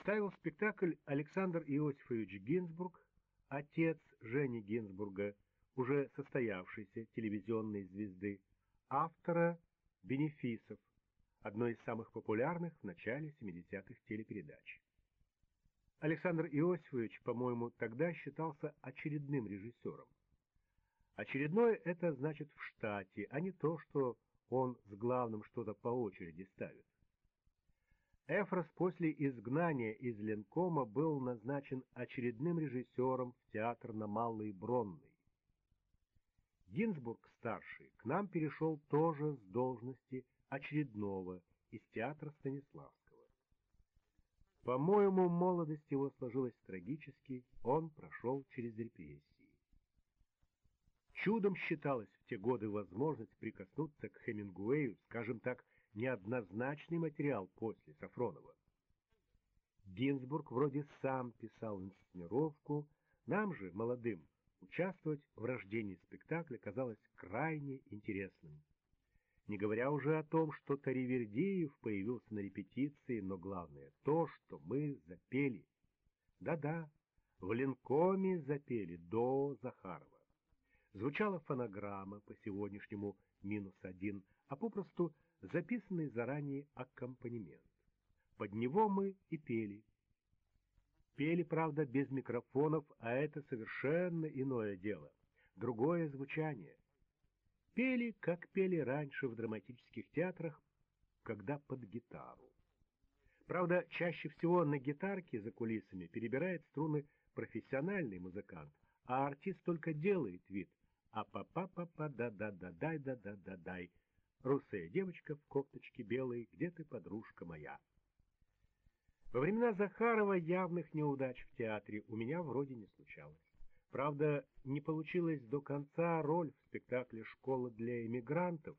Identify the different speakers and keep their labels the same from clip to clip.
Speaker 1: ставил спектакль Александр Иосифович Гинзбург, отец Жени Гинзбурга, уже состоявшейся телевизионной звезды, автора «Бенефисов», одной из самых популярных в начале 70-х телепередач. Александр Иосифович, по-моему, тогда считался очередным режиссером. Очередное это значит в штате, а не то, что он с главным что-то по очереди ставит. Эфрос после изгнания из Ленкома был назначен очередным режиссером в театр на Малой Бронной. Гинзбург-старший к нам перешел тоже с должности очередного из театра Станиславского. По-моему, молодость его сложилась трагически, он прошел через репрессии. Чудом считалось в те годы возможность прикоснуться к Хемингуэю, скажем так, неоднозначный материал после Сафронова. Гинзбург вроде сам писал инсценировку, нам же, молодым, участвовать в рождении спектакля казалось крайне интересным. Не говоря уже о том, что Таривердеев появился на репетиции, но главное то, что мы запели. Да-да, в Ленкоме запели до Захарова. Звучала фонограмма по сегодняшнему минус один, а попросту записанный заранее аккомпанемент. Под него мы и пели. Пели, правда, без микрофонов, а это совершенно иное дело. Другое звучание. Пели, как пели раньше в драматических театрах, когда под гитару. Правда, чаще всего на гитарке за кулисами перебирает струны профессиональный музыкант, а артист только делает вид. А па па па па да да да дай да да да дай Русая девочка в кофточке белой, где ты, подружка моя? Во времена Захарова явных неудач в театре у меня вроде не случалось. Правда, не получилось до конца роль в спектакле «Школа для эмигрантов».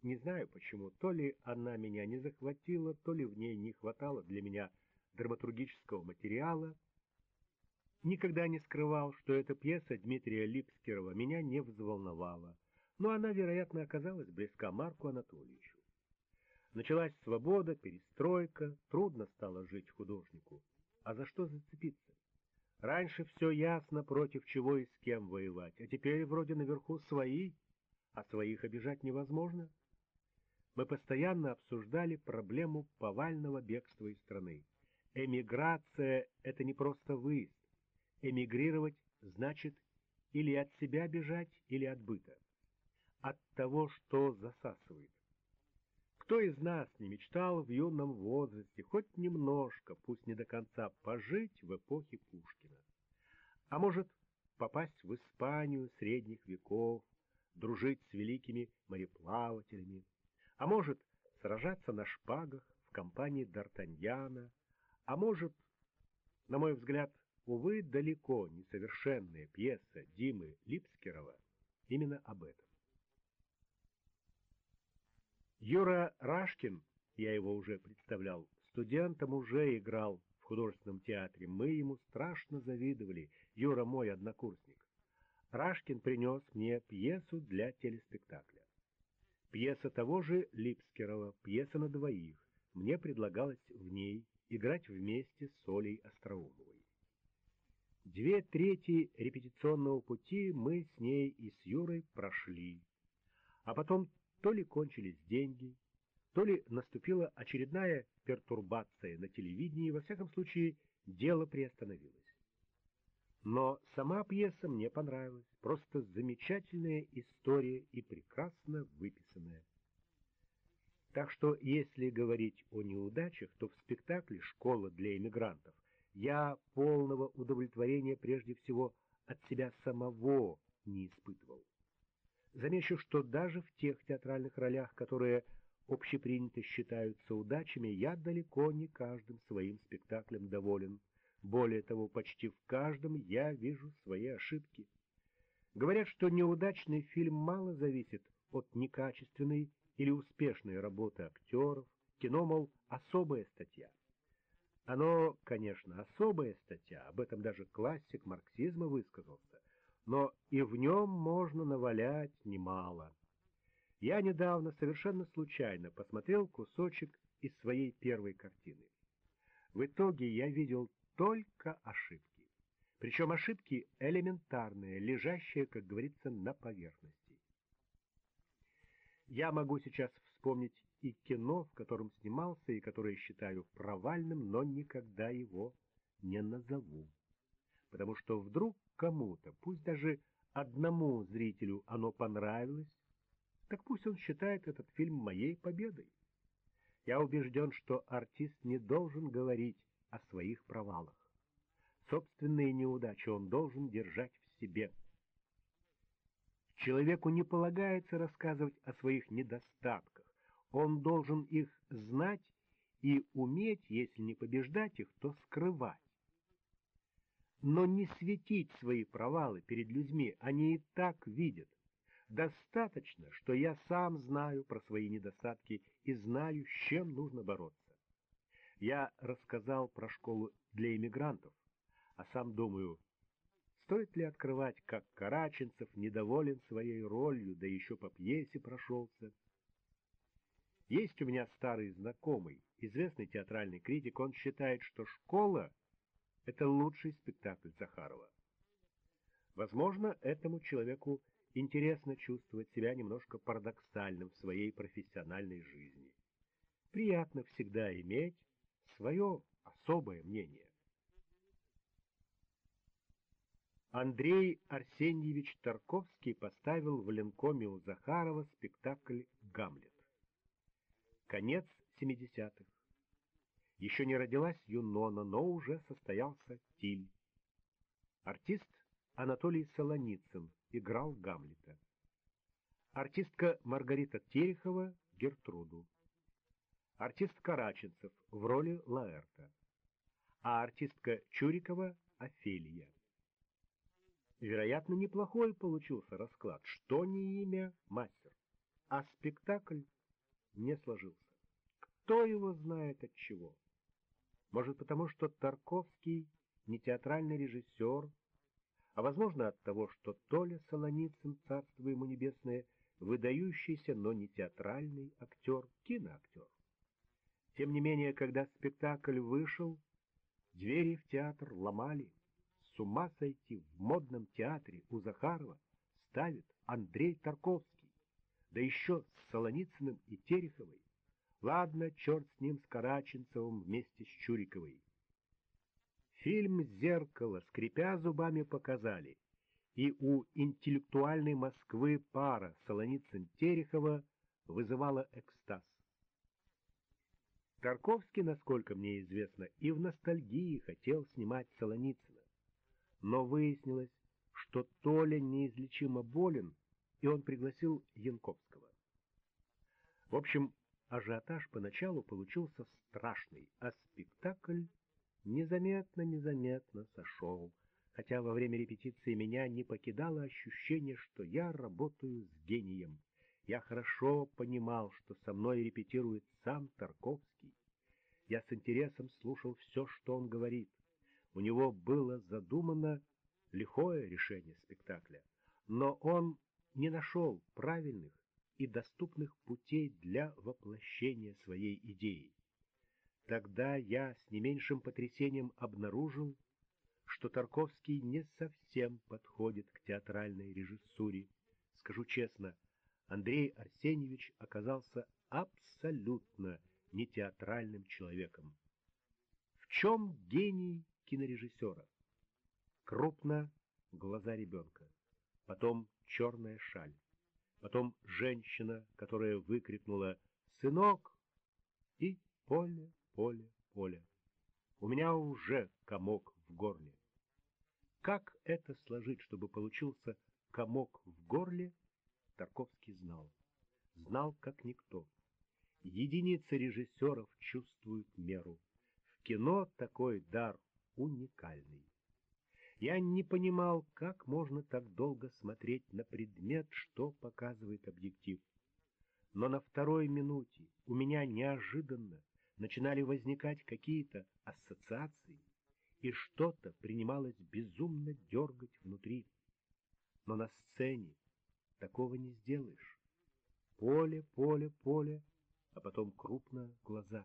Speaker 1: Не знаю почему, то ли она меня не захватила, то ли в ней не хватало для меня драматургического материала. Никогда не скрывал, что эта пьеса Дмитрия Липскерова меня не взволновала но она, вероятно, оказалась близка Марку Анатольевичу. Началась свобода, перестройка, трудно стало жить художнику. А за что зацепиться? Раньше все ясно, против чего и с кем воевать, а теперь вроде наверху свои, а своих обижать невозможно. Мы постоянно обсуждали проблему повального бегства из страны. Эмиграция — это не просто выезд. Эмигрировать значит или от себя бежать, или от быта от того, что засасывает. Кто из нас не мечтал в юном возрасте хоть немножко, пусть не до конца, пожить в эпохе Пушкина? А может, попасть в Испанию средних веков, дружить с великими мореплавателями? А может, сражаться на шпагах в компании Д'Артаньяна? А может, на мой взгляд, увы, далеко несовершенная пьеса Димы Липскерова именно об этом. Юра Рашкин, я его уже представлял, студентом уже играл в художественном театре. Мы ему страшно завидовали, Юра мой однокурсник. Рашкин принес мне пьесу для телеспектакля. Пьеса того же Липскерова, пьеса на двоих. Мне предлагалось в ней играть вместе с Олей Остроумовой. Две трети репетиционного пути мы с ней и с Юрой прошли, а потом то ли кончились деньги, то ли наступила очередная пертурбация на телевидении, во всяком случае, дело приостановилось. Но сама пьеса мне понравилась, просто замечательная история и прекрасно выписанная. Так что, если говорить о неудачах, то в спектакле «Школа для эмигрантов» я полного удовлетворения прежде всего от себя самого не испытывал. Замечу, что даже в тех театральных ролях, которые общепринято считаются удачами, я далеко не каждым своим спектаклем доволен. Более того, почти в каждом я вижу свои ошибки. Говорят, что неудачный фильм мало зависит от некачественной или успешной работы актеров. Кино, мол, особая статья. Оно, конечно, особая статья, об этом даже классик марксизма высказался – но и в нем можно навалять немало. Я недавно совершенно случайно посмотрел кусочек из своей первой картины. В итоге я видел только ошибки. Причем ошибки элементарные, лежащие, как говорится, на поверхности. Я могу сейчас вспомнить и кино, в котором снимался, и которое считаю провальным, но никогда его не назову. Потому что вдруг кому-то, пусть даже одному зрителю оно понравилось, так пусть он считает этот фильм моей победой. Я убежден, что артист не должен говорить о своих провалах. Собственные неудачи он должен держать в себе. Человеку не полагается рассказывать о своих недостатках. Он должен их знать и уметь, если не побеждать их, то скрывать. Но не светить свои провалы перед людьми, они и так видят. Достаточно, что я сам знаю про свои недостатки и знаю, с чем нужно бороться. Я рассказал про школу для иммигрантов, а сам думаю, стоит ли открывать, как Караченцев недоволен своей ролью, да еще по пьесе прошелся. Есть у меня старый знакомый, известный театральный критик, он считает, что школа — это лучший спектакль Захарова. Возможно, этому человеку интересно чувствовать себя немножко парадоксальным в своей профессиональной жизни. Приятно всегда иметь свое особое мнение. Андрей Арсеньевич Тарковский поставил в Ленкоме у Захарова спектакль «Гамлет». Конец 70-х. Еще не родилась Юнона, но уже состоялся Тиль. Артист Анатолий Солоницын играл Гамлета. Артистка Маргарита Терехова — Гертруду. Артист Караченцев в роли Лаэрта. А артистка Чурикова — Офелия. Вероятно, неплохой получился расклад. Что не имя — мастер. А спектакль не сложился. Кто его знает от чего? Может, потому что Тарковский не театральный режиссер, а, возможно, от того, что Толя Солоницын, царство ему небесное, выдающийся, но не театральный актер, киноактер. Тем не менее, когда спектакль вышел, двери в театр ломали. С ума сойти в модном театре у Захарова ставит Андрей Тарковский, да еще с Солоницыным и Тереховой. Ладно, черт с ним, с Караченцевым вместе с Чуриковой. Фильм «Зеркало», скрипя зубами, показали, и у интеллектуальной Москвы пара Солоницын-Терехова вызывала экстаз. Тарковский, насколько мне известно, и в ностальгии хотел снимать Солоницына. Но выяснилось, что Толя неизлечимо болен, и он пригласил Янковского. В общем, ажиотаж поначалу получился страшный, а спектакль незаметно-незаметно сошел, хотя во время репетиции меня не покидало ощущение, что я работаю с гением. Я хорошо понимал, что со мной репетирует сам Тарковский. Я с интересом слушал все, что он говорит. У него было задумано лихое решение спектакля, но он не нашел правильных и доступных путей для воплощения своей идеи. Тогда я с не меньшим потрясением обнаружил, что Тарковский не совсем подходит к театральной режиссуре. Скажу честно, Андрей Арсеньевич оказался абсолютно не театральным человеком. В чем гений кинорежиссера? Крупно глаза ребенка, потом черная шаль, потом женщина, которая выкрикнула «Сынок!» и поле поле, поле. У меня уже комок в горле. Как это сложить, чтобы получился комок в горле, Тарковский знал. Знал, как никто. Единицы режиссеров чувствуют меру. В кино такой дар уникальный. Я не понимал, как можно так долго смотреть на предмет, что показывает объектив. Но на второй минуте у меня неожиданно начинали возникать какие-то ассоциации, и что-то принималось безумно дергать внутри. Но на сцене такого не сделаешь. Поле, поле, поле, а потом крупно глаза.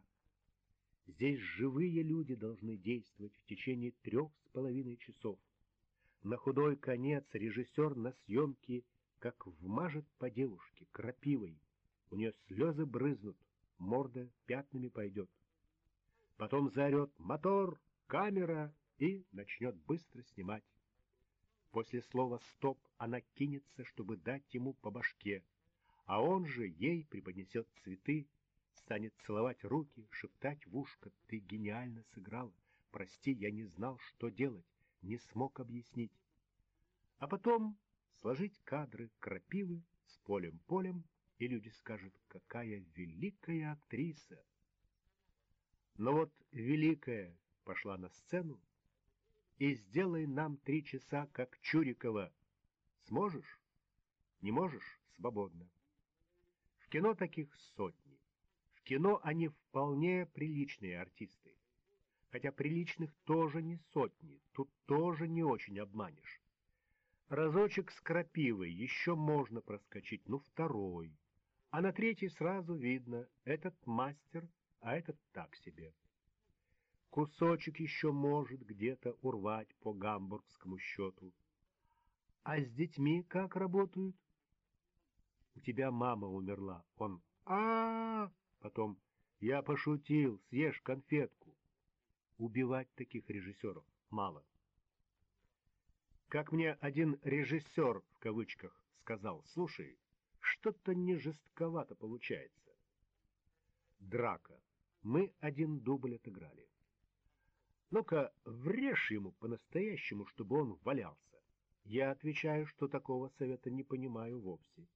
Speaker 1: Здесь живые люди должны действовать в течение трех с половиной часов. На худой конец режиссер на съемке как вмажет по девушке крапивой. У нее слезы брызнут, морда пятнами пойдет. Потом заорет «Мотор! Камера!» и начнет быстро снимать. После слова «стоп» она кинется, чтобы дать ему по башке, а он же ей преподнесет цветы, станет целовать руки, шептать в ушко «Ты гениально сыграла! Прости, я не знал, что делать, не смог объяснить». А потом сложить кадры крапивы с полем-полем, и люди скажут «Какая великая актриса!» Но вот великая пошла на сцену, и сделай нам три часа, как Чурикова. Сможешь? Не можешь? Свободно. В кино таких сотни. Кино они вполне приличные артисты. Хотя приличных тоже не сотни, тут тоже не очень обманешь. Разочек с крапивой еще можно проскочить, ну второй. А на третий сразу видно, этот мастер, а этот так себе. Кусочек еще может где-то урвать по гамбургскому счету. А с детьми как работают? У тебя мама умерла. Он а, -а, -а Потом я пошутил, съешь конфетку. Убивать таких режиссеров мало. Как мне один «режиссер» в кавычках сказал, слушай, что-то не жестковато получается. Драка. Мы один дубль отыграли. Ну-ка, врежь ему по-настоящему, чтобы он валялся. Я отвечаю, что такого совета не понимаю вовсе.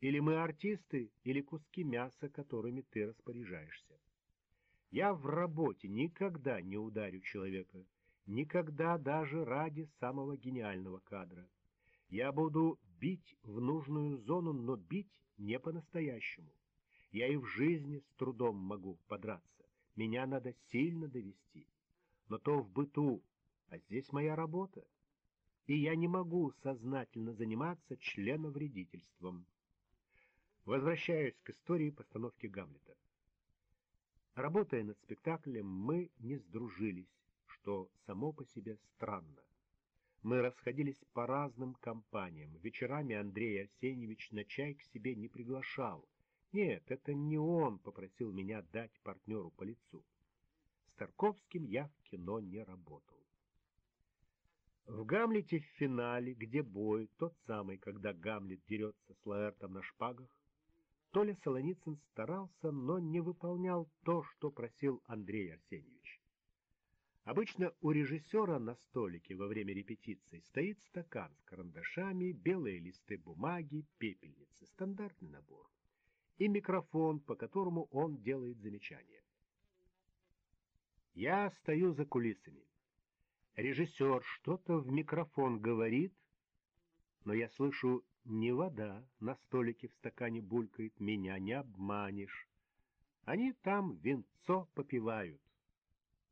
Speaker 1: Или мы артисты, или куски мяса, которыми ты распоряжаешься. Я в работе никогда не ударю человека, никогда даже ради самого гениального кадра. Я буду бить в нужную зону, но бить не по-настоящему. Я и в жизни с трудом могу подраться. Меня надо сильно довести но то в быту, а здесь моя работа. И я не могу сознательно заниматься членовредительством. Возвращаюсь к истории постановки Гамлета. Работая над спектаклем, мы не сдружились, что само по себе странно. Мы расходились по разным компаниям. Вечерами Андрей Арсеньевич на чай к себе не приглашал. Нет, это не он попросил меня дать партнеру по лицу. Тарковским я в кино не работал. В «Гамлете» в финале, где бой, тот самый, когда Гамлет дерется с Лаэртом на шпагах, Толя Солоницын старался, но не выполнял то, что просил Андрей Арсеньевич. Обычно у режиссера на столике во время репетиции стоит стакан с карандашами, белые листы бумаги, пепельницы, стандартный набор, и микрофон, по которому он делает замечания. Я стою за кулисами. Режиссер что-то в микрофон говорит, но я слышу, не вода на столике в стакане булькает, меня не обманешь. Они там венцо попивают.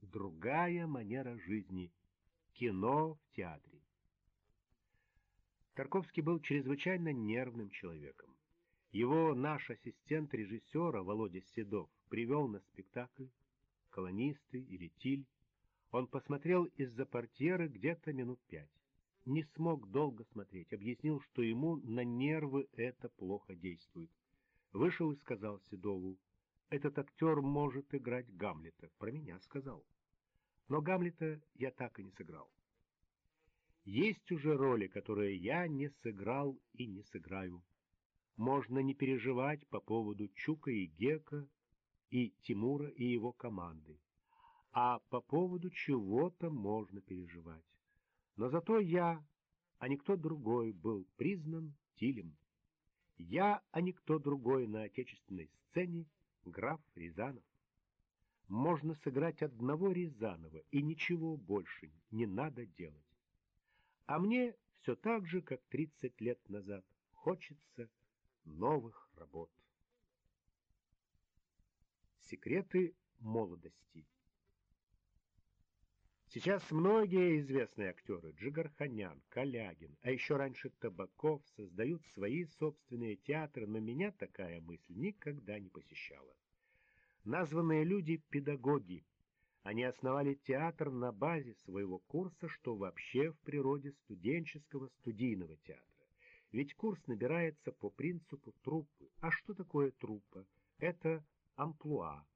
Speaker 1: Другая манера жизни. Кино в театре. Тарковский был чрезвычайно нервным человеком. Его наш ассистент режиссера Володя Седов привел на спектакль колонисты или Тиль. Он посмотрел из-за портьеры где-то минут пять. Не смог долго смотреть, объяснил, что ему на нервы это плохо действует. Вышел и сказал Седову, «Этот актер может играть Гамлета». Про меня сказал. Но Гамлета я так и не сыграл. Есть уже роли, которые я не сыграл и не сыграю. Можно не переживать по поводу Чука и Гека, и Тимура, и его команды. А по поводу чего-то можно переживать. Но зато я, а никто другой, был признан Тилем. Я, а никто другой на отечественной сцене, граф Рязанов. Можно сыграть одного Рязанова, и ничего больше не надо делать. А мне все так же, как 30 лет назад, хочется новых работ. Секреты молодости. Сейчас многие известные актеры, Джигарханян, Калягин, а еще раньше Табаков, создают свои собственные театры, но меня такая мысль никогда не посещала. Названные люди — педагоги. Они основали театр на базе своего курса, что вообще в природе студенческого студийного театра. Ведь курс набирается по принципу труппы. А что такое труппа? Это амплуа.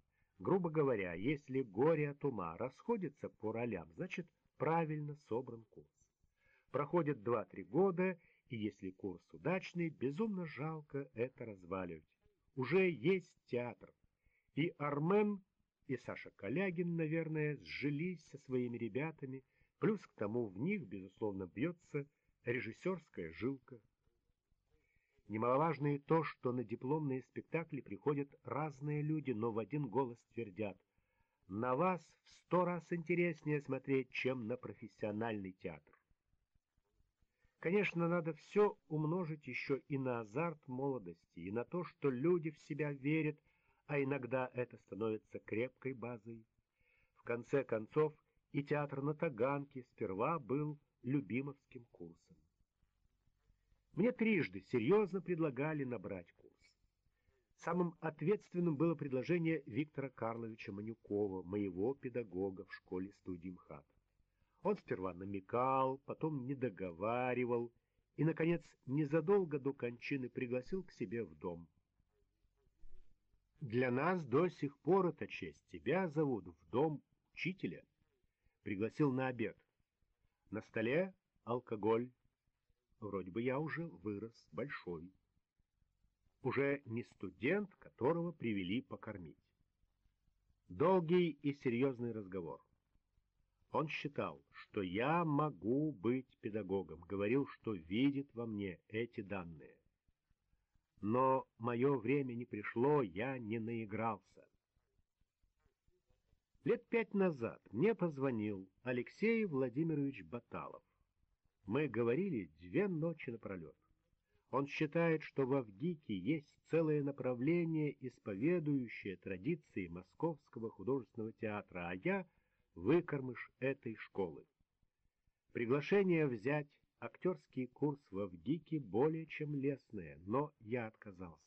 Speaker 1: Грубо говоря, если горе от ума расходится по ролям, значит правильно собран курс. Проходит 2-3 года, и если курс удачный, безумно жалко это разваливать. Уже есть театр. И Армен, и Саша Калягин, наверное, сжились со своими ребятами, плюс к тому в них, безусловно, бьется режиссерская жилка. Немаловажно и то, что на дипломные спектакли приходят разные люди, но в один голос твердят «На вас в сто раз интереснее смотреть, чем на профессиональный театр». Конечно, надо все умножить еще и на азарт молодости, и на то, что люди в себя верят, а иногда это становится крепкой базой. В конце концов, и театр на Таганке сперва был любимовским курсом. Мне трижды серьезно предлагали набрать курс. Самым ответственным было предложение Виктора Карловича Манюкова, моего педагога в школе-студии МХАТ. Он сперва намекал, потом не договаривал и, наконец, незадолго до кончины пригласил к себе в дом. Для нас до сих пор это честь. Тебя зовут в дом учителя. Пригласил на обед. На столе алкоголь, Вроде бы я уже вырос, большой. Уже не студент, которого привели покормить. Долгий и серьезный разговор. Он считал, что я могу быть педагогом, говорил, что видит во мне эти данные. Но мое время не пришло, я не наигрался. Лет пять назад мне позвонил Алексей Владимирович Баталов. Мы говорили две ночи напролет. Он считает, что в Авгике есть целое направление, исповедующее традиции Московского художественного театра, а я — выкормыш этой школы. Приглашение взять актерский курс в Авгике более чем лестное, но я отказался.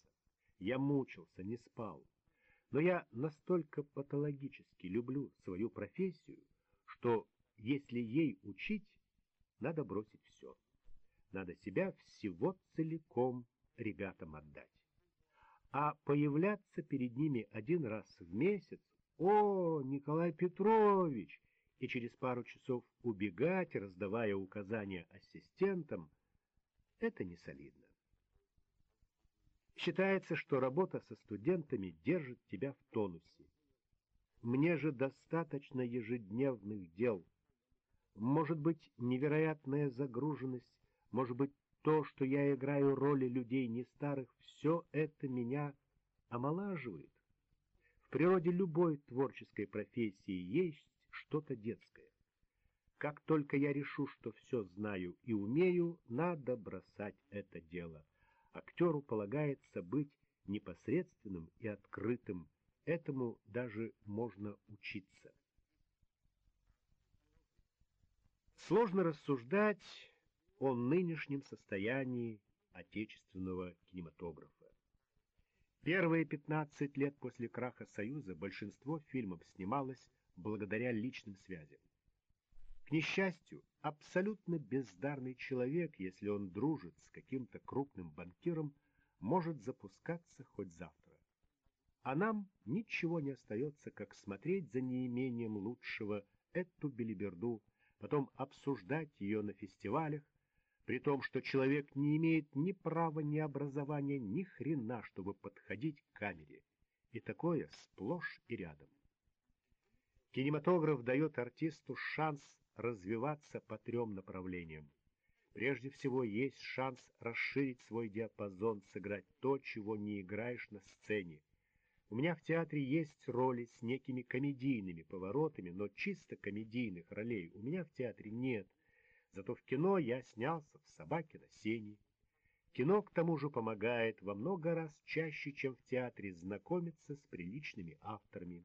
Speaker 1: Я мучился, не спал. Но я настолько патологически люблю свою профессию, что если ей учить, надо бросить все. Надо себя всего целиком ребятам отдать. А появляться перед ними один раз в месяц, о, Николай Петрович, и через пару часов убегать, раздавая указания ассистентам, это не солидно. Считается, что работа со студентами держит тебя в тонусе. Мне же достаточно ежедневных дел, может быть, невероятная загруженность, может быть, то, что я играю роли людей не старых, все это меня омолаживает. В природе любой творческой профессии есть что-то детское. Как только я решу, что все знаю и умею, надо бросать это дело. Актеру полагается быть непосредственным и открытым. Этому даже можно учиться. Сложно рассуждать о нынешнем состоянии отечественного кинематографа. Первые 15 лет после краха Союза большинство фильмов снималось благодаря личным связям. К несчастью, абсолютно бездарный человек, если он дружит с каким-то крупным банкиром, может запускаться хоть завтра. А нам ничего не остается, как смотреть за неимением лучшего эту белиберду потом обсуждать ее на фестивалях, при том, что человек не имеет ни права, ни образования, ни хрена, чтобы подходить к камере. И такое сплошь и рядом. Кинематограф дает артисту шанс развиваться по трем направлениям. Прежде всего, есть шанс расширить свой диапазон, сыграть то, чего не играешь на сцене, у меня в театре есть роли с некими комедийными поворотами, но чисто комедийных ролей у меня в театре нет. Зато в кино я снялся в «Собаке на сене». Кино, к тому же, помогает во много раз чаще, чем в театре, знакомиться с приличными авторами.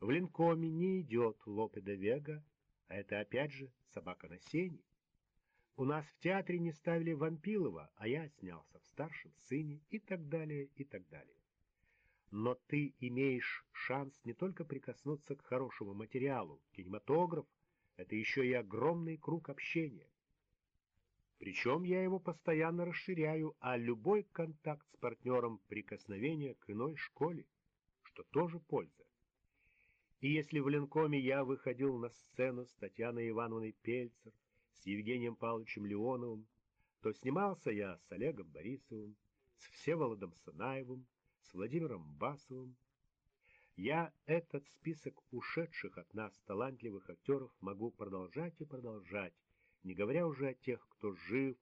Speaker 1: В Линкоме не идет Лопе де Вега, а это опять же «Собака на сене». У нас в театре не ставили Вампилова, а я снялся в «Старшем сыне» и так далее, и так далее. Но ты имеешь шанс не только прикоснуться к хорошему материалу. Кинематограф — это еще и огромный круг общения. Причем я его постоянно расширяю, а любой контакт с партнером — прикосновение к иной школе, что тоже польза. И если в Ленкоме я выходил на сцену с Татьяной Ивановной Пельцер, с Евгением Павловичем Леоновым, то снимался я с Олегом Борисовым, с Всеволодом Санаевым, с Владимиром Басовым. Я этот список ушедших от нас талантливых актеров могу продолжать и продолжать, не говоря уже о тех, кто жив,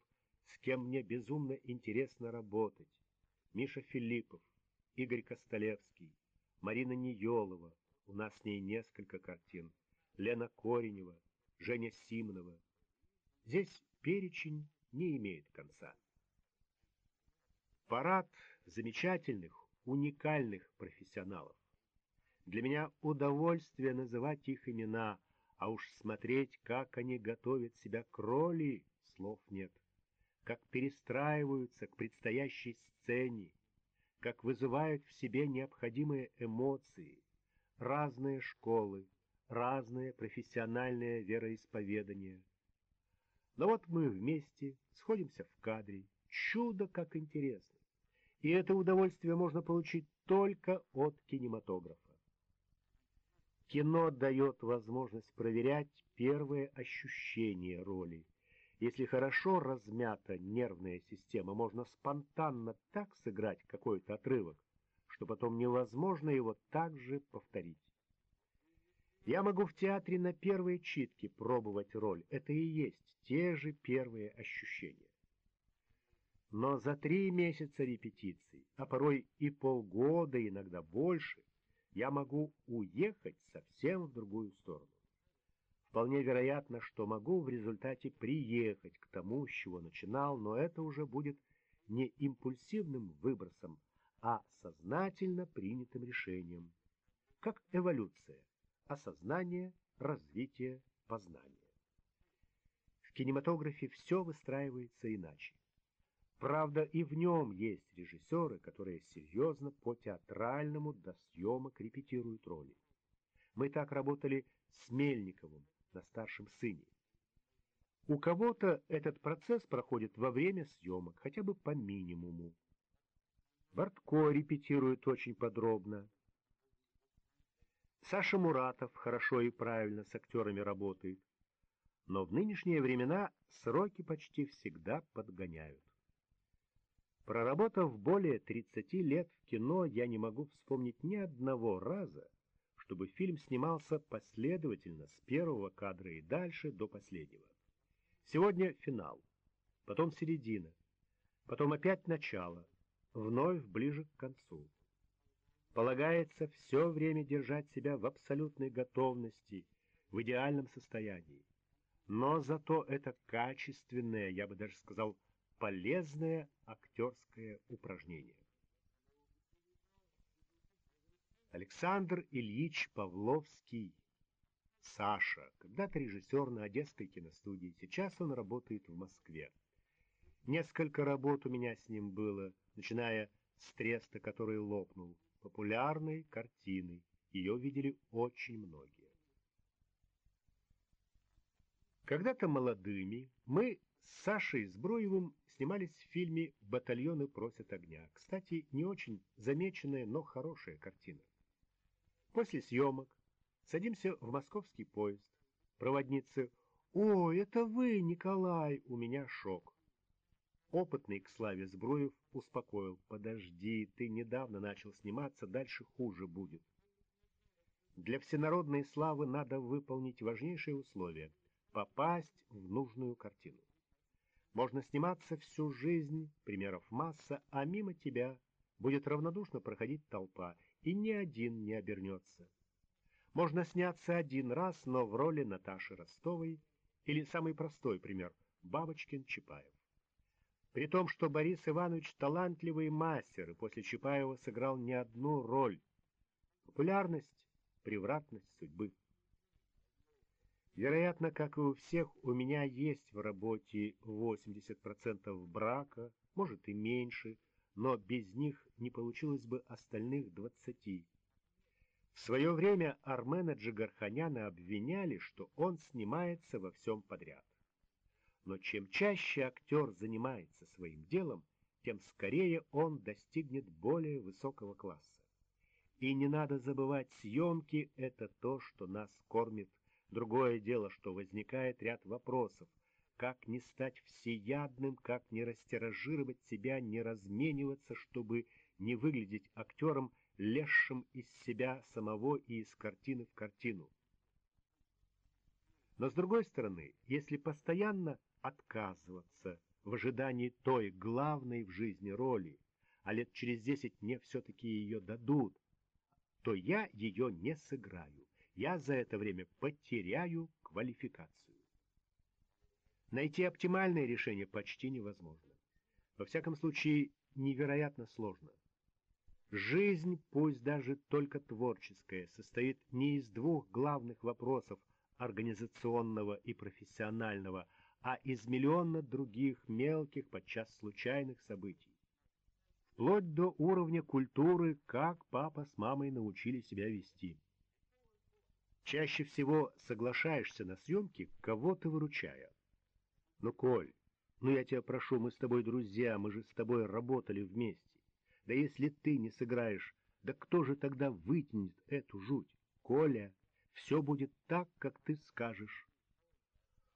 Speaker 1: с кем мне безумно интересно работать. Миша Филиппов, Игорь Костолевский, Марина Ниелова, у нас с ней несколько картин, Лена Коренева, Женя Симонова. Здесь перечень не имеет конца. Парад замечательных, уникальных профессионалов. Для меня удовольствие называть их имена, а уж смотреть, как они готовят себя к роли, слов нет, как перестраиваются к предстоящей сцене, как вызывают в себе необходимые эмоции, разные школы, разное профессиональное вероисповедание. Но вот мы вместе сходимся в кадре, чудо как интересно и это удовольствие можно получить только от кинематографа. Кино дает возможность проверять первые ощущения роли. Если хорошо размята нервная система, можно спонтанно так сыграть какой-то отрывок, что потом невозможно его также повторить. Я могу в театре на первой читке пробовать роль. Это и есть те же первые ощущения. Но за три месяца репетиций, а порой и полгода, иногда больше, я могу уехать совсем в другую сторону. Вполне вероятно, что могу в результате приехать к тому, с чего начинал, но это уже будет не импульсивным выбросом, а сознательно принятым решением. Как эволюция, осознание, развитие, познание. В кинематографе все выстраивается иначе. Правда, и в нем есть режиссеры, которые серьезно по-театральному до съемок репетируют роли. Мы так работали с Мельниковым на старшем сыне. У кого-то этот процесс проходит во время съемок, хотя бы по минимуму. Бортко репетирует очень подробно. Саша Муратов хорошо и правильно с актерами работает. Но в нынешние времена сроки почти всегда подгоняют. Проработав более 30 лет в кино, я не могу вспомнить ни одного раза, чтобы фильм снимался последовательно с первого кадра и дальше до последнего. Сегодня финал, потом середина, потом опять начало, вновь ближе к концу. Полагается все время держать себя в абсолютной готовности, в идеальном состоянии. Но зато это качественное, я бы даже сказал, полезное актерское упражнение. Александр Ильич Павловский, Саша, когда-то режиссер на Одесской киностудии, сейчас он работает в Москве. Несколько работ у меня с ним было, начиная с треста, который лопнул, популярной картины. Ее видели очень многие. Когда-то молодыми мы с Сашей Збруевым снимались в фильме «Батальоны просят огня». Кстати, не очень замеченная, но хорошая картина. После съемок садимся в московский поезд. Проводницы «О, это вы, Николай!» У меня шок. Опытный к славе Збруев успокоил. «Подожди, ты недавно начал сниматься, дальше хуже будет». Для всенародной славы надо выполнить важнейшее условие — попасть в нужную картину. Можно сниматься всю жизнь, примеров масса, а мимо тебя будет равнодушно проходить толпа, и ни один не обернется. Можно сняться один раз, но в роли Наташи Ростовой, или самый простой пример – Бабочкин-Чапаев. При том, что Борис Иванович талантливый мастер, и после Чапаева сыграл не одну роль. Популярность, превратность судьбы. Вероятно, как и у всех, у меня есть в работе 80% брака, может и меньше, но без них не получилось бы остальных двадцати. В свое время Армена Джигарханяна обвиняли, что он снимается во всем подряд. Но чем чаще актер занимается своим делом, тем скорее он достигнет более высокого класса. И не надо забывать, съемки — это то, что нас кормит. Другое дело, что возникает ряд вопросов. Как не стать всеядным, как не растиражировать себя, не размениваться, чтобы не выглядеть актером, лезшим из себя самого и из картины в картину. Но с другой стороны, если постоянно отказываться в ожидании той главной в жизни роли, а лет через десять мне все-таки ее дадут, то я ее не сыграю. Я за это время потеряю квалификацию. Найти оптимальное решение почти невозможно. Во всяком случае, невероятно сложно. Жизнь, пусть даже только творческая, состоит не из двух главных вопросов организационного и профессионального, а из миллиона других мелких, подчас случайных событий вплоть до уровня культуры, как папа с мамой научили себя вести. Чаще всего соглашаешься на съемки, кого-то выручая. Ну, Коль, ну я тебя прошу, мы с тобой друзья, мы же с тобой работали вместе. Да если ты не сыграешь, да кто же тогда вытянет эту жуть? Коля, все будет так, как ты скажешь.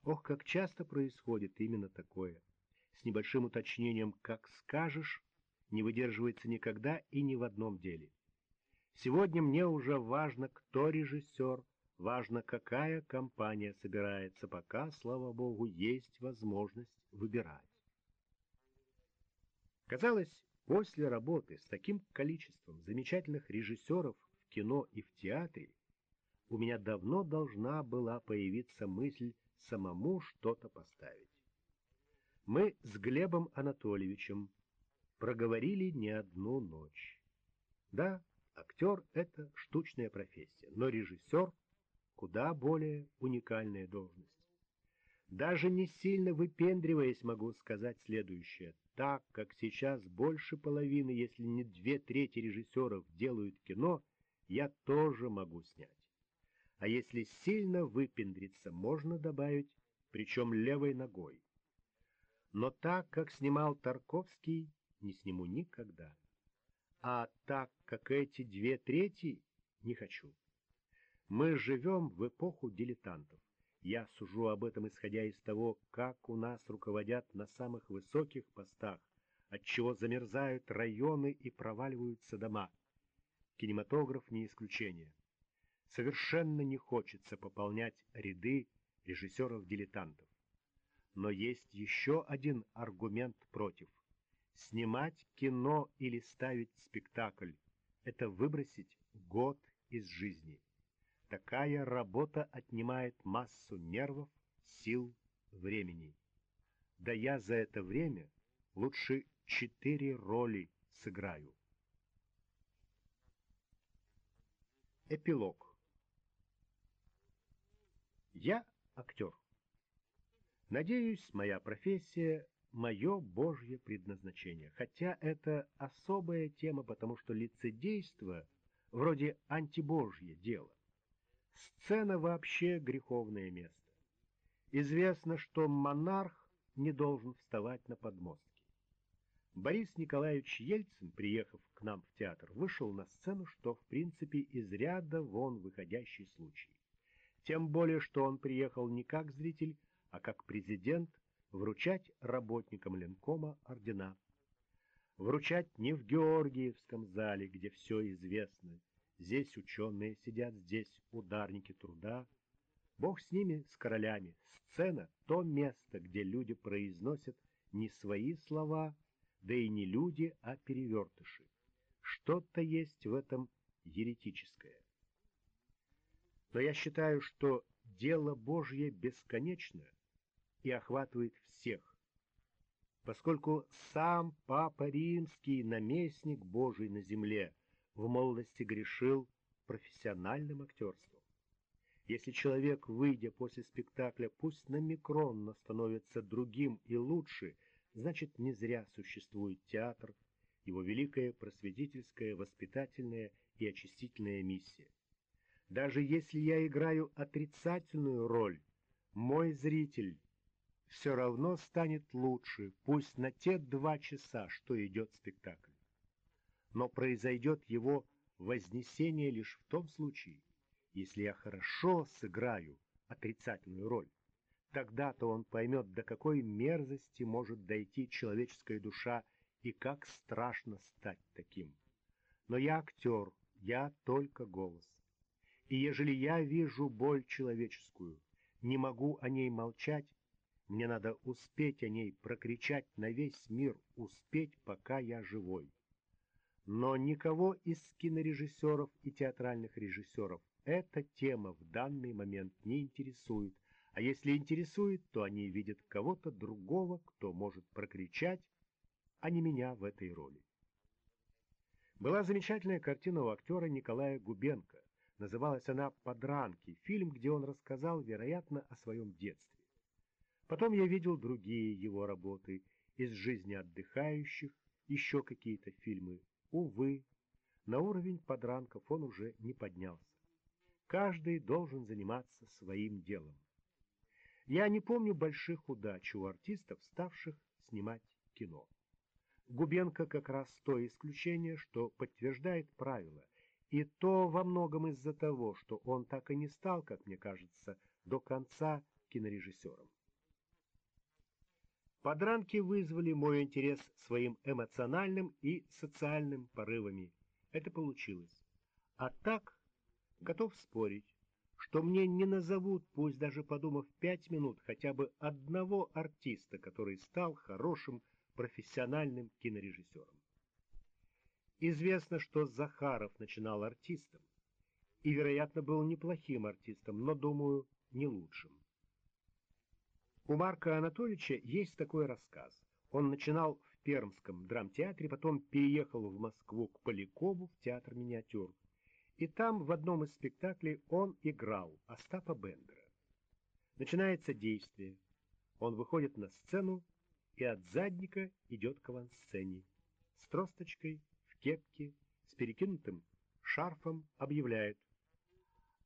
Speaker 1: Ох, как часто происходит именно такое. С небольшим уточнением «как скажешь» не выдерживается никогда и ни в одном деле. Сегодня мне уже важно, кто режиссер, важно, какая компания собирается, пока, слава богу, есть возможность выбирать. Казалось, после работы с таким количеством замечательных режиссеров в кино и в театре у меня давно должна была появиться мысль самому что-то поставить. Мы с Глебом Анатольевичем проговорили не одну ночь. Да, актер — это штучная профессия, но режиссер — куда более уникальная должность. Даже не сильно выпендриваясь, могу сказать следующее. Так как сейчас больше половины, если не две трети режиссеров делают кино, я тоже могу снять. А если сильно выпендриться, можно добавить, причем левой ногой. Но так, как снимал Тарковский, не сниму никогда. А так, как эти две трети, не хочу. Мы живем в эпоху дилетантов. Я сужу об этом, исходя из того, как у нас руководят на самых высоких постах, отчего замерзают районы и проваливаются дома. Кинематограф не исключение. Совершенно не хочется пополнять ряды режиссеров-дилетантов. Но есть еще один аргумент против. Снимать кино или ставить спектакль — это выбросить год из жизни. Такая работа отнимает массу нервов, сил, времени. Да я за это время лучше четыре роли сыграю. Эпилог Я актер. Надеюсь, моя профессия мое Божье предназначение. Хотя это особая тема, потому что лицедейство вроде антибожье дело. Сцена вообще греховное место. Известно, что монарх не должен вставать на подмостке. Борис Николаевич Ельцин, приехав к нам в театр, вышел на сцену, что в принципе из ряда вон выходящий случай. Тем более, что он приехал не как зритель, а как президент вручать работникам Ленкома ордена. Вручать не в Георгиевском зале, где все известно. Здесь ученые сидят, здесь ударники труда. Бог с ними, с королями. Сцена — то место, где люди произносят не свои слова, да и не люди, а перевертыши. Что-то есть в этом еретическое. Но я считаю, что дело Божье бесконечно и охватывает всех, поскольку сам Папа Римский, наместник Божий на земле, в молодости грешил профессиональным актерством. Если человек, выйдя после спектакля, пусть на микрон, но становится другим и лучше, значит, не зря существует театр, его великая просветительская, воспитательная и очистительная миссия. Даже если я играю отрицательную роль, мой зритель все равно станет лучше, пусть на те два часа, что идет спектакль. Но произойдет его вознесение лишь в том случае, если я хорошо сыграю отрицательную роль. Тогда-то он поймет, до какой мерзости может дойти человеческая душа и как страшно стать таким. Но я актер, я только голос. И ежели я вижу боль человеческую, не могу о ней молчать, мне надо успеть о ней прокричать на весь мир, успеть, пока я живой. Но никого из кинорежиссеров и театральных режиссеров эта тема в данный момент не интересует, а если интересует, то они видят кого-то другого, кто может прокричать, а не меня в этой роли. Была замечательная картина у актера Николая Губенко. Называлась она «Подранки», фильм, где он рассказал, вероятно, о своем детстве. Потом я видел другие его работы из жизни отдыхающих, еще какие-то фильмы. Увы, на уровень подранков он уже не поднялся. Каждый должен заниматься своим делом. Я не помню больших удач у артистов, ставших снимать кино. Губенко как раз то исключение, что подтверждает правило, и то во многом из-за того, что он так и не стал, как мне кажется, до конца кинорежиссером. Подранки вызвали мой интерес своим эмоциональным и социальным порывами. Это получилось. А так, готов спорить, что мне не назовут, пусть даже подумав пять минут, хотя бы одного артиста, который стал хорошим профессиональным кинорежиссером. Известно, что Захаров начинал артистом и, вероятно, был неплохим артистом, но, думаю, не лучшим. У Марка Анатольевича есть такой рассказ. Он начинал в Пермском драмтеатре, потом переехал в Москву к Полякову в театр «Миниатюр». И там в одном из спектаклей он играл Остапа Бендера. Начинается действие. Он выходит на сцену и от задника идет к авансцене. С тросточкой, в кепке, с перекинутым шарфом объявляет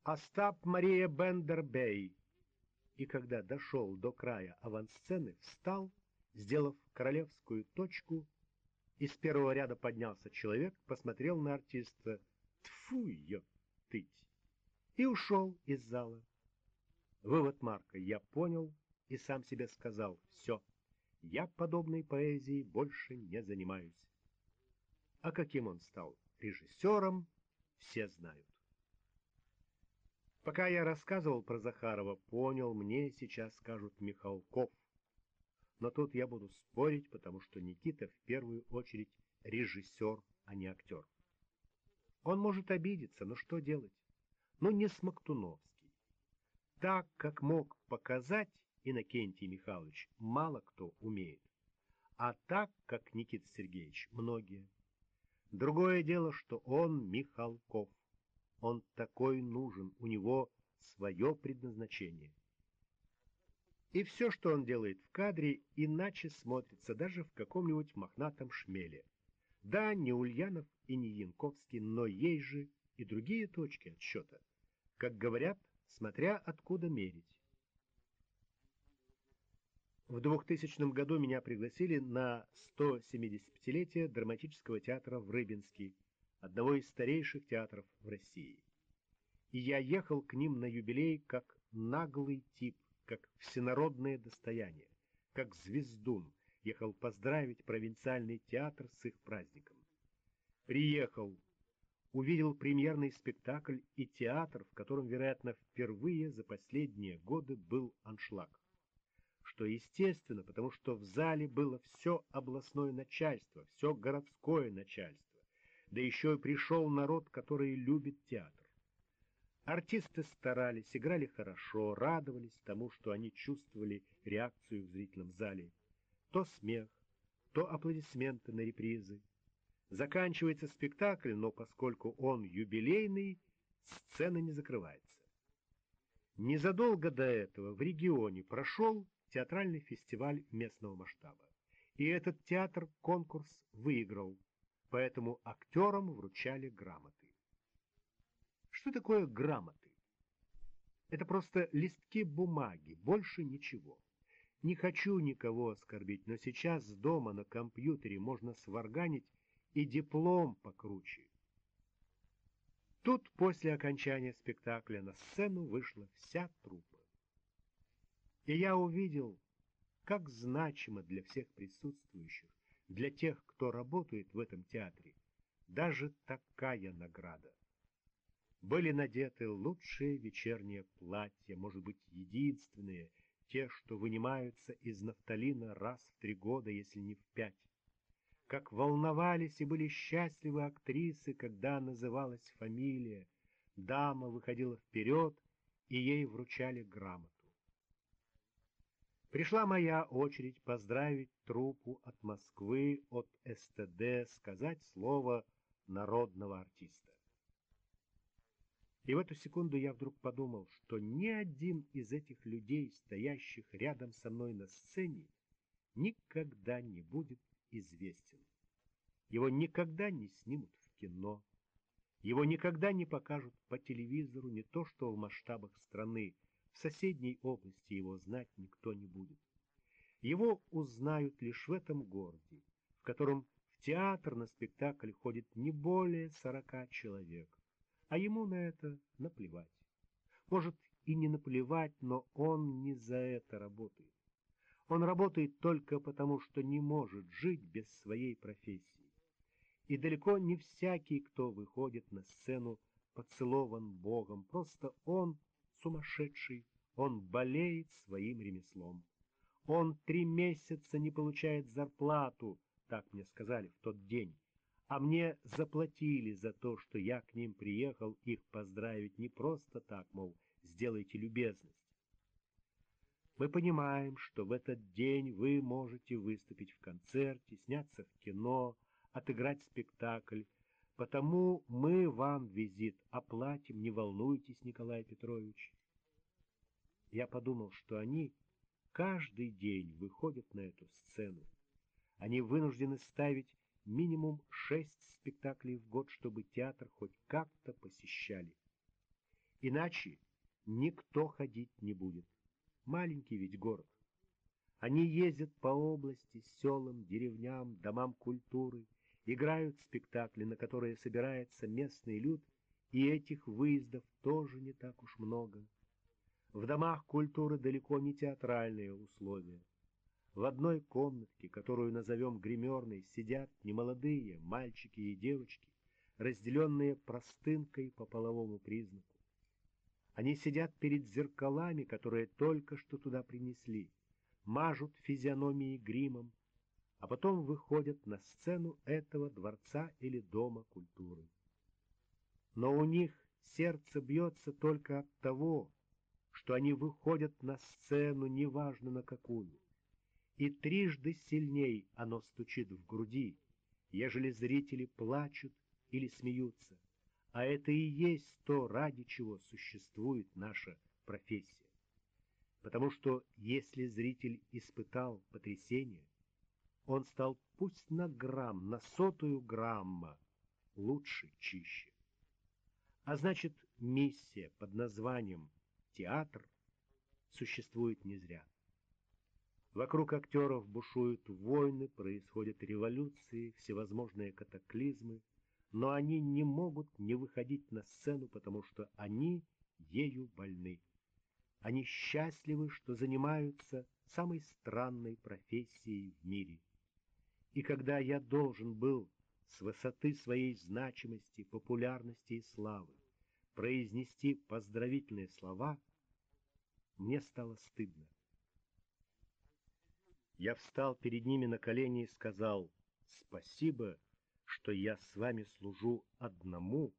Speaker 1: «Остап Мария Бендер-Бей!» И когда дошел до края авансцены, встал, сделав королевскую точку, из первого ряда поднялся человек, посмотрел на артиста «Тьфу ее, тыть!» и ушел из зала. Вывод Марка я понял и сам себе сказал «Все, я подобной поэзией больше не занимаюсь. А каким он стал режиссером, все знают. Пока я рассказывал про Захарова, понял, мне сейчас скажут Михалков. Но тут я буду спорить, потому что Никита в первую очередь режиссер, а не актер. Он может обидеться, но что делать? Ну, не Смоктуновский. Так, как мог показать, Иннокентий Михайлович мало кто умеет, а так, как Никита Сергеевич, многие. Другое дело, что он Михалков. Он такой нужен, у него свое предназначение. И все, что он делает в кадре, иначе смотрится даже в каком-нибудь мохнатом шмеле. Да, не Ульянов и не Янковский, но есть же и другие точки отсчета. Как говорят, смотря откуда мерить. В 2000 году меня пригласили на 175-летие драматического театра в Рыбинске, одного из старейших театров в России. И я ехал к ним на юбилей как наглый тип, как всенародное достояние, как звездун, ехал поздравить провинциальный театр с их праздником. Приехал, увидел премьерный спектакль и театр, в котором, вероятно, впервые за последние годы был аншлаг что естественно, потому что в зале было все областное начальство, все городское начальство, да еще и пришел народ, который любит театр. Артисты старались, играли хорошо, радовались тому, что они чувствовали реакцию в зрительном зале. То смех, то аплодисменты на репризы. Заканчивается спектакль, но поскольку он юбилейный, сцена не закрывается. Незадолго до этого в регионе прошел театральный фестиваль местного масштаба. И этот театр конкурс выиграл. Поэтому актерам вручали грамоты. Что такое грамоты? Это просто листки бумаги, больше ничего. Не хочу никого оскорбить, но сейчас дома на компьютере можно сварганить и диплом покруче. Тут после окончания спектакля на сцену вышла вся труппа. И я увидел, как значимо для всех присутствующих, для тех, кто работает в этом театре, даже такая награда. Были надеты лучшие вечерние платья, может быть, единственные, те, что вынимаются из нафталина раз в три года, если не в пять. Как волновались и были счастливы актрисы, когда называлась фамилия. Дама выходила вперед, и ей вручали грамоту. Пришла моя очередь поздравить труппу от Москвы, от СТД, сказать слово народного артиста. И в эту секунду я вдруг подумал, что ни один из этих людей, стоящих рядом со мной на сцене, никогда не будет известен. Его никогда не снимут в кино, его никогда не покажут по телевизору, не то что в масштабах страны, в соседней области его знать никто не будет. Его узнают лишь в этом городе, в котором в театр на спектакль ходит не более сорока человек а ему на это наплевать. Может, и не наплевать, но он не за это работает. Он работает только потому, что не может жить без своей профессии. И далеко не всякий, кто выходит на сцену, поцелован Богом. Просто он сумасшедший, он болеет своим ремеслом. Он три месяца не получает зарплату, так мне сказали в тот день а мне заплатили за то, что я к ним приехал их поздравить не просто так, мол, сделайте любезность. Мы понимаем, что в этот день вы можете выступить в концерте, сняться в кино, отыграть спектакль, потому мы вам визит оплатим, не волнуйтесь, Николай Петрович. Я подумал, что они каждый день выходят на эту сцену. Они вынуждены ставить минимум шесть спектаклей в год, чтобы театр хоть как-то посещали. Иначе никто ходить не будет. Маленький ведь город. Они ездят по области, селам, деревням, домам культуры, играют спектакли, на которые собирается местный люд, и этих выездов тоже не так уж много. В домах культуры далеко не театральные условия. В одной комнатке, которую назовем гримерной, сидят немолодые мальчики и девочки, разделенные простынкой по половому признаку. Они сидят перед зеркалами, которые только что туда принесли, мажут физиономии гримом, а потом выходят на сцену этого дворца или дома культуры. Но у них сердце бьется только от того, что они выходят на сцену, неважно на какую и трижды сильней оно стучит в груди, ежели зрители плачут или смеются, а это и есть то, ради чего существует наша профессия. Потому что если зритель испытал потрясение, он стал пусть на грамм, на сотую грамма лучше, чище. А значит, миссия под названием «театр» существует не зря. Вокруг актеров бушуют войны, происходят революции, всевозможные катаклизмы, но они не могут не выходить на сцену, потому что они ею больны. Они счастливы, что занимаются самой странной профессией в мире. И когда я должен был с высоты своей значимости, популярности и славы произнести поздравительные слова, мне стало стыдно. Я встал перед ними на колени и сказал, «Спасибо, что я с вами служу одному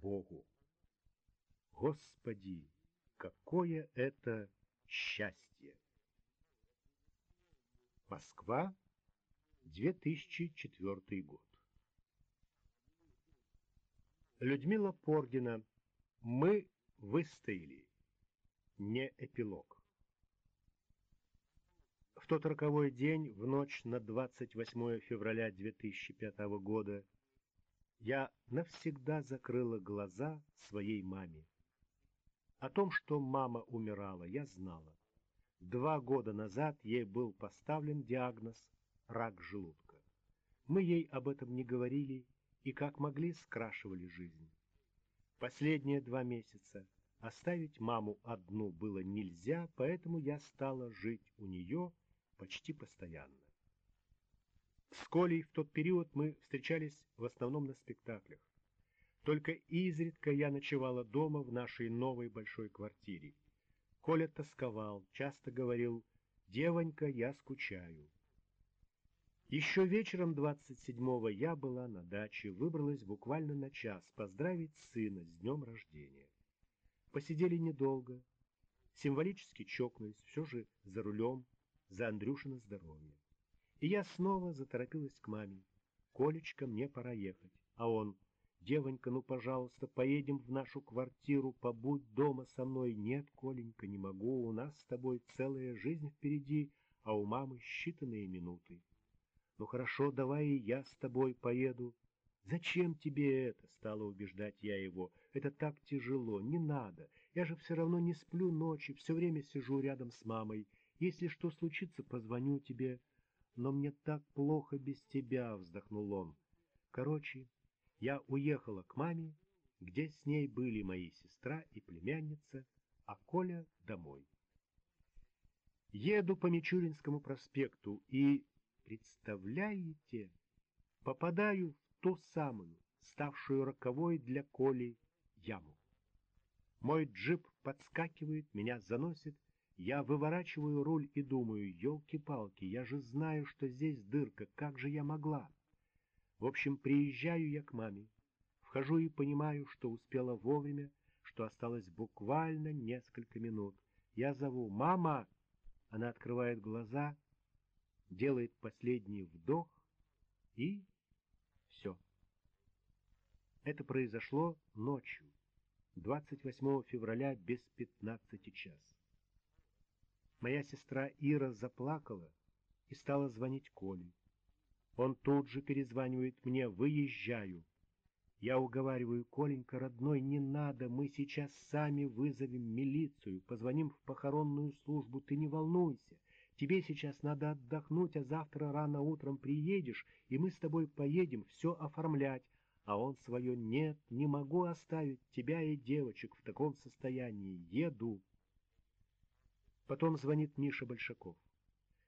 Speaker 1: Богу». Господи, какое это счастье! Москва, 2004 год. Людмила Поргина. Мы выстояли. Не эпилог. В тот роковой день, в ночь на 28 февраля 2005 года, Я навсегда закрыла глаза своей маме. О том, что мама умирала, я знала. Два года назад ей был поставлен диагноз «рак желудка». Мы ей об этом не говорили и как могли скрашивали жизнь. Последние два месяца оставить маму одну было нельзя, поэтому я стала жить у нее почти постоянно. С Колей в тот период мы встречались в основном на спектаклях. Только изредка я ночевала дома в нашей новой большой квартире. Коля тосковал, часто говорил «Девонька, я скучаю». Еще вечером 27-го я была на даче, выбралась буквально на час поздравить сына с днем рождения. Посидели недолго, символически чокнулись, все же за рулем, за Андрюшина здоровье. И я снова заторопилась к маме. «Колечка, мне пора ехать». А он «Девонька, ну, пожалуйста, поедем в нашу квартиру, побудь дома со мной». «Нет, Коленька, не могу, у нас с тобой целая жизнь впереди, а у мамы считанные минуты». «Ну хорошо, давай я с тобой поеду». «Зачем тебе это?» — стала убеждать я его. «Это так тяжело, не надо. Я же все равно не сплю ночи, все время сижу рядом с мамой. Если что случится, позвоню тебе». «Но мне так плохо без тебя», — вздохнул он. «Короче, я уехала к маме, где с ней были мои сестра и племянница, а Коля домой. Еду по Мичуринскому проспекту и, представляете, попадаю в ту самую, ставшую роковой для Коли, яму. Мой джип подскакивает, меня заносит, я выворачиваю руль и думаю, елки-палки, я же знаю, что здесь дырка, как же я могла? В общем, приезжаю я к маме, вхожу и понимаю, что успела вовремя, что осталось буквально несколько минут. Я зову «Мама!» Она открывает глаза, делает последний вдох и все. Это произошло ночью, 28 февраля без 15 час. Моя сестра Ира заплакала и стала звонить Коле. Он тут же перезванивает мне «Выезжаю». Я уговариваю, Коленька, родной, не надо, мы сейчас сами вызовем милицию, позвоним в похоронную службу, ты не волнуйся. Тебе сейчас надо отдохнуть, а завтра рано утром приедешь, и мы с тобой поедем все оформлять. А он свое «нет, не могу оставить тебя и девочек в таком состоянии, еду». Потом звонит Миша Большаков.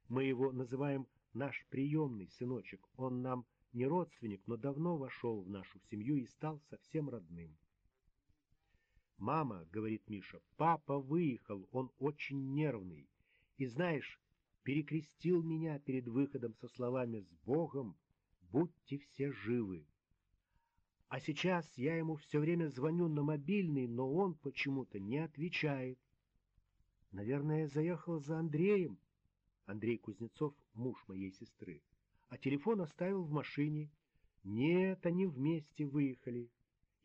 Speaker 1: Мы его называем наш приемный сыночек, он нам не родственник, но давно вошел в нашу семью и стал совсем родным. «Мама», — говорит Миша, — «папа выехал, он очень нервный. И знаешь, перекрестил меня перед выходом со словами «С Богом! Будьте все живы!» А сейчас я ему все время звоню на мобильный, но он почему-то не отвечает. Наверное, заехал за Андреем, Андрей Кузнецов, муж моей сестры, а телефон оставил в машине. Нет, они вместе выехали.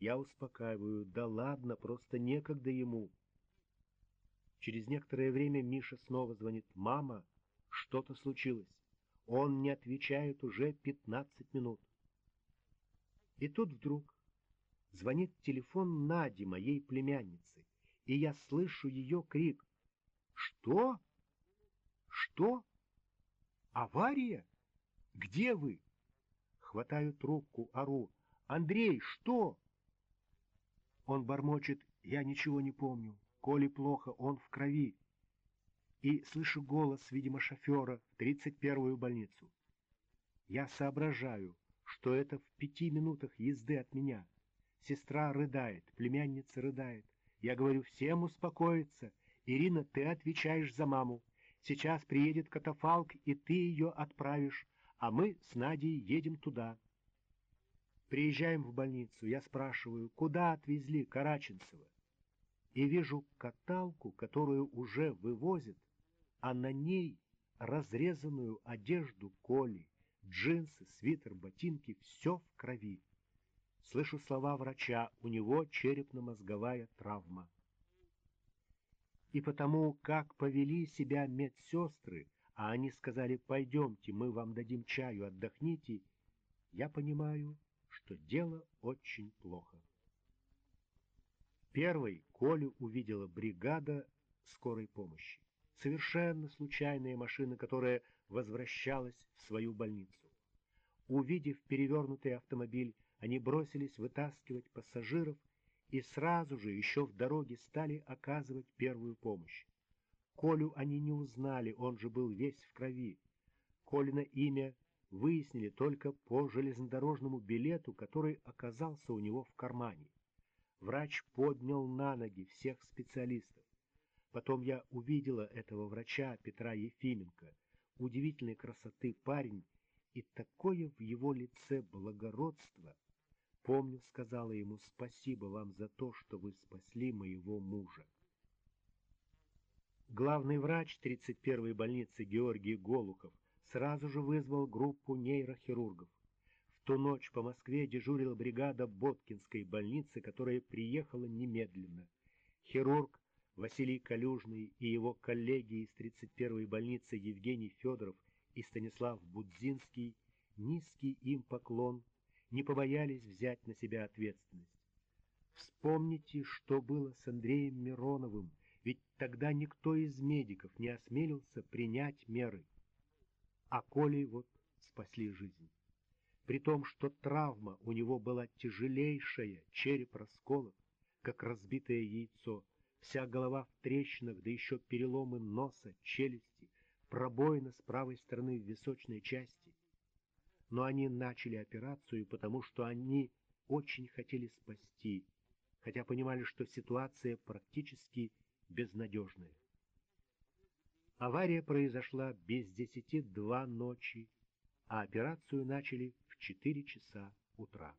Speaker 1: Я успокаиваю, да ладно, просто некогда ему. Через некоторое время Миша снова звонит. «Мама, что-то случилось». Он не отвечает уже пятнадцать минут. И тут вдруг звонит телефон Нади, моей племянницы, и я слышу ее крик. «Что?» Что? Авария? Где вы? Хватаю трубку, ору. Андрей, что? Он бормочет, я ничего не помню. Коли плохо, он в крови. И слышу голос, видимо, шофера в тридцать первую больницу. Я соображаю, что это в пяти минутах езды от меня. Сестра рыдает, племянница рыдает. Я говорю, всем успокоиться. Ирина, ты отвечаешь за маму. Сейчас приедет катафалк, и ты ее отправишь, а мы с Надей едем туда. Приезжаем в больницу, я спрашиваю, куда отвезли Караченцева? И вижу каталку, которую уже вывозят, а на ней разрезанную одежду Коли, джинсы, свитер, ботинки, все в крови. Слышу слова врача, у него черепно-мозговая травма и потому, как повели себя медсестры, а они сказали, пойдемте, мы вам дадим чаю, отдохните, я понимаю, что дело очень плохо. Первой Колю увидела бригада скорой помощи. Совершенно случайная машина, которая возвращалась в свою больницу. Увидев перевернутый автомобиль, они бросились вытаскивать пассажиров и сразу же, еще в дороге, стали оказывать первую помощь. Колю они не узнали, он же был весь в крови. Колина имя выяснили только по железнодорожному билету, который оказался у него в кармане. Врач поднял на ноги всех специалистов. Потом я увидела этого врача Петра Ефименко, удивительной красоты парень, и такое в его лице благородство. Помню, сказала ему спасибо вам за то, что вы спасли моего мужа. Главный врач 31-й больницы Георгий Голухов сразу же вызвал группу нейрохирургов ту ночь по Москве дежурила бригада Боткинской больницы, которая приехала немедленно. Хирург Василий Калюжный и его коллеги из 31-й больницы Евгений Федоров и Станислав Будзинский, низкий им поклон, не побоялись взять на себя ответственность. Вспомните, что было с Андреем Мироновым, ведь тогда никто из медиков не осмелился принять меры. А Коле вот спасли жизнь при том, что травма у него была тяжелейшая, череп расколот, как разбитое яйцо, вся голова в трещинах, да еще переломы носа, челюсти, пробоина с правой стороны в височной части. Но они начали операцию, потому что они очень хотели спасти, хотя понимали, что ситуация практически безнадежная. Авария произошла без десяти два ночи, а операцию начали четыре часа утра.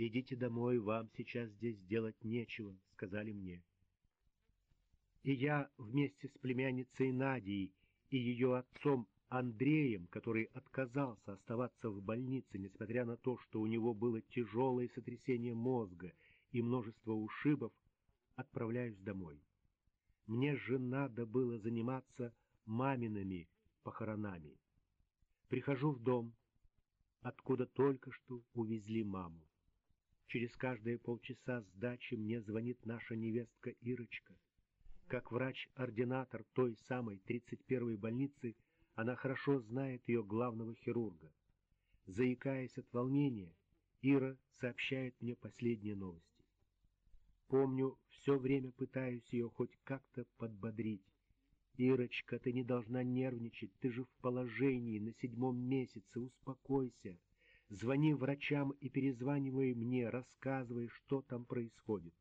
Speaker 1: «Идите домой, вам сейчас здесь делать нечего», — сказали мне. И я вместе с племянницей Надей и ее отцом Андреем, который отказался оставаться в больнице, несмотря на то, что у него было тяжелое сотрясение мозга и множество ушибов, отправляюсь домой. Мне же надо было заниматься мамиными похоронами. Прихожу в дом, откуда только что увезли маму. Через каждые полчаса сдачи мне звонит наша невестка Ирочка. Как врач-ординатор той самой 31-й больницы, она хорошо знает ее главного хирурга. Заикаясь от волнения, Ира сообщает мне последние новости. Помню, все время пытаюсь ее хоть как-то подбодрить. «Ирочка, ты не должна нервничать, ты же в положении, на седьмом месяце, успокойся. Звони врачам и перезванивай мне, рассказывай, что там происходит».